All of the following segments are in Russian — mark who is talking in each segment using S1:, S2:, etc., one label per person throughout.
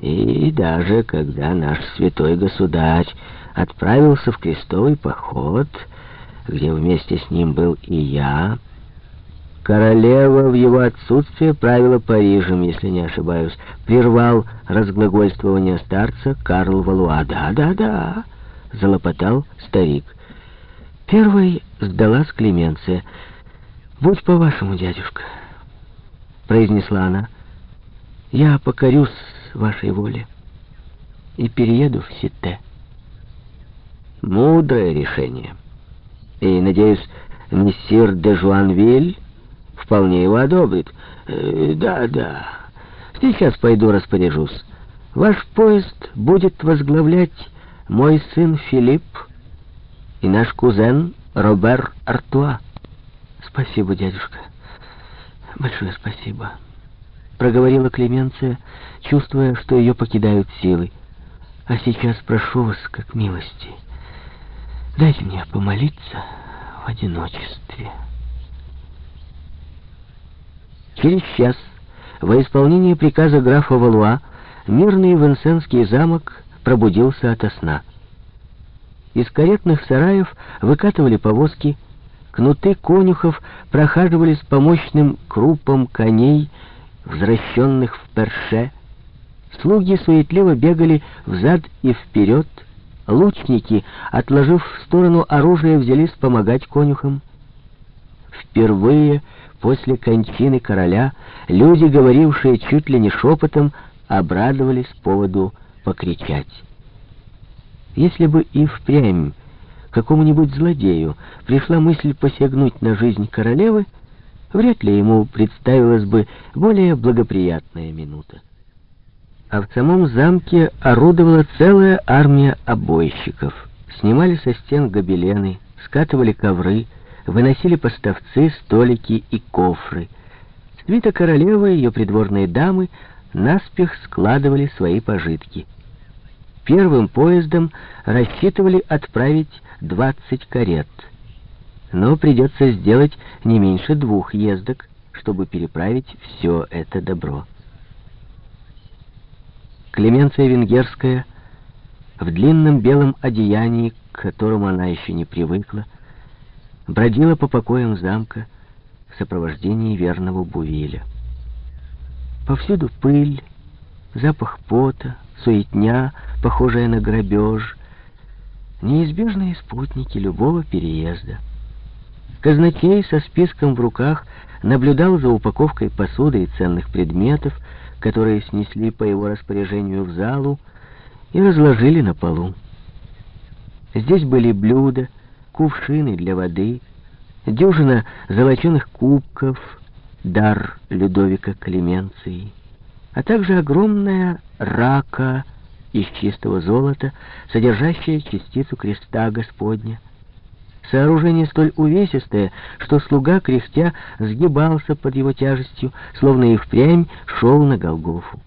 S1: И даже когда наш святой государь отправился в крестовый поход, где вместе с ним был и я, королева в его отсутствие правила Парижем, если не ошибаюсь, прервал разглагольствование старца Карл Валуа. «Да, да, да», — залопотал старик. Первой сдалась Клеменция. «Будь по-вашему, дядюшка», — произнесла она, — «я покорюсь вашей воле и перееду в Сите».
S2: Мудрое решение. И, надеюсь, мессир де Жуанвиль вполне его одобрит.
S1: Э, да, да. Сейчас пойду распоряжусь. Ваш поезд будет возглавлять мой сын Филипп и наш кузен Робер Артуа. Спасибо, дядюшка. Большое спасибо. Проговорила Клеменция, чувствуя, что ее покидают силы. А сейчас прошу вас, как милости, дайте мне помолиться в одиночестве. Через час, во исполнение приказа графа Валуа, мирный Венсенский замок пробудился ото сна. Из каретных сараев выкатывали повозки, кнуты конюхов прохаживались по мощным крупам коней, возвращенных в перше. Слуги суетливо бегали взад и вперед, лучники, отложив в сторону оружие, взялись помогать конюхам. Впервые после кончины короля люди, говорившие чуть ли не шепотом, обрадовались поводу покричать. Если бы и впрямь какому-нибудь злодею пришла мысль посягнуть на жизнь королевы, вряд ли ему представилась бы более благоприятная минута. А в самом замке орудовала целая армия обойщиков. Снимали со стен гобелены, скатывали ковры, выносили поставцы, столики и кофры. Свита королевы и ее придворные дамы наспех складывали свои пожитки — Первым поездом рассчитывали отправить 20 карет. Но придется сделать не меньше двух ездок, чтобы переправить все это добро. Клеменция Венгерская в длинном белом одеянии, к которому она еще не привыкла, бродила по покоям замка в сопровождении верного Бувиля. Повсюду пыль, запах пота, суетня, похожая на грабеж, неизбежные спутники любого переезда. Казначей со списком в руках наблюдал за упаковкой посуды и ценных предметов, которые снесли по его распоряжению в залу и разложили на полу. Здесь были блюда, кувшины для воды, дюжина золоченых кубков, дар Людовика Клеменции а также огромная рака из чистого золота, содержащая частицу креста Господня. Сооружение столь увесистое, что слуга, кряхтя, сгибался под его тяжестью, словно и впрямь шел на Голгофу.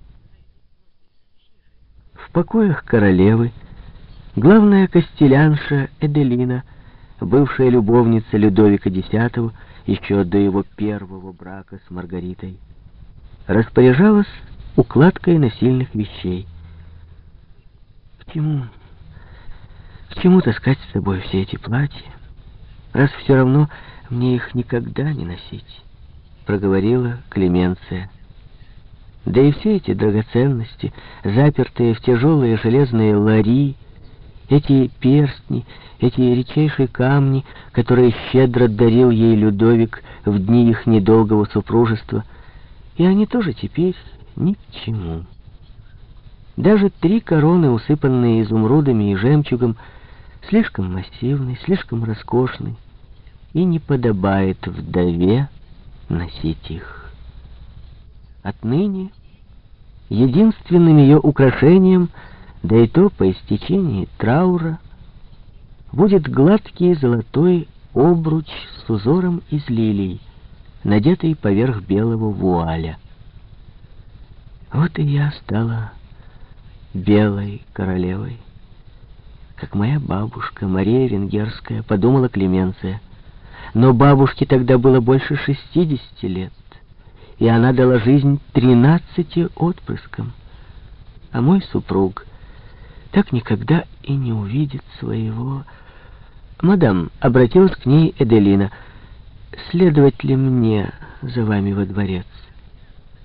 S1: В покоях королевы главная костелянша Эделина, бывшая любовница Людовика X, еще до его первого брака с Маргаритой, распоряжалась укладкой насильных вещей. К чему? К чему таскать с собой все эти платья, раз все равно мне их никогда не носить? Проговорила Клеменция. Да и все эти драгоценности, запертые в тяжелые железные лари, эти перстни, эти редчайшие камни, которые щедро дарил ей Людовик в дни их недолгого супружества, и они тоже теперь ни к чему. Даже три короны, усыпанные изумрудами и жемчугом, слишком массивны, слишком роскошны, и не подобает вдове носить их. Отныне единственным ее украшением, да и то по истечении траура, будет гладкий золотой обруч с узором из лилий, надетый поверх белого вуаля. Вот и я стала белой королевой. Как моя бабушка, Мария Венгерская, подумала Клеменция. Но бабушке тогда было больше шестидесяти лет, и она дала жизнь тринадцати отпрыскам. а мой супруг так никогда и не увидит своего... «Мадам», — обратилась к ней Эделина, — «следовать ли мне за вами во дворец?»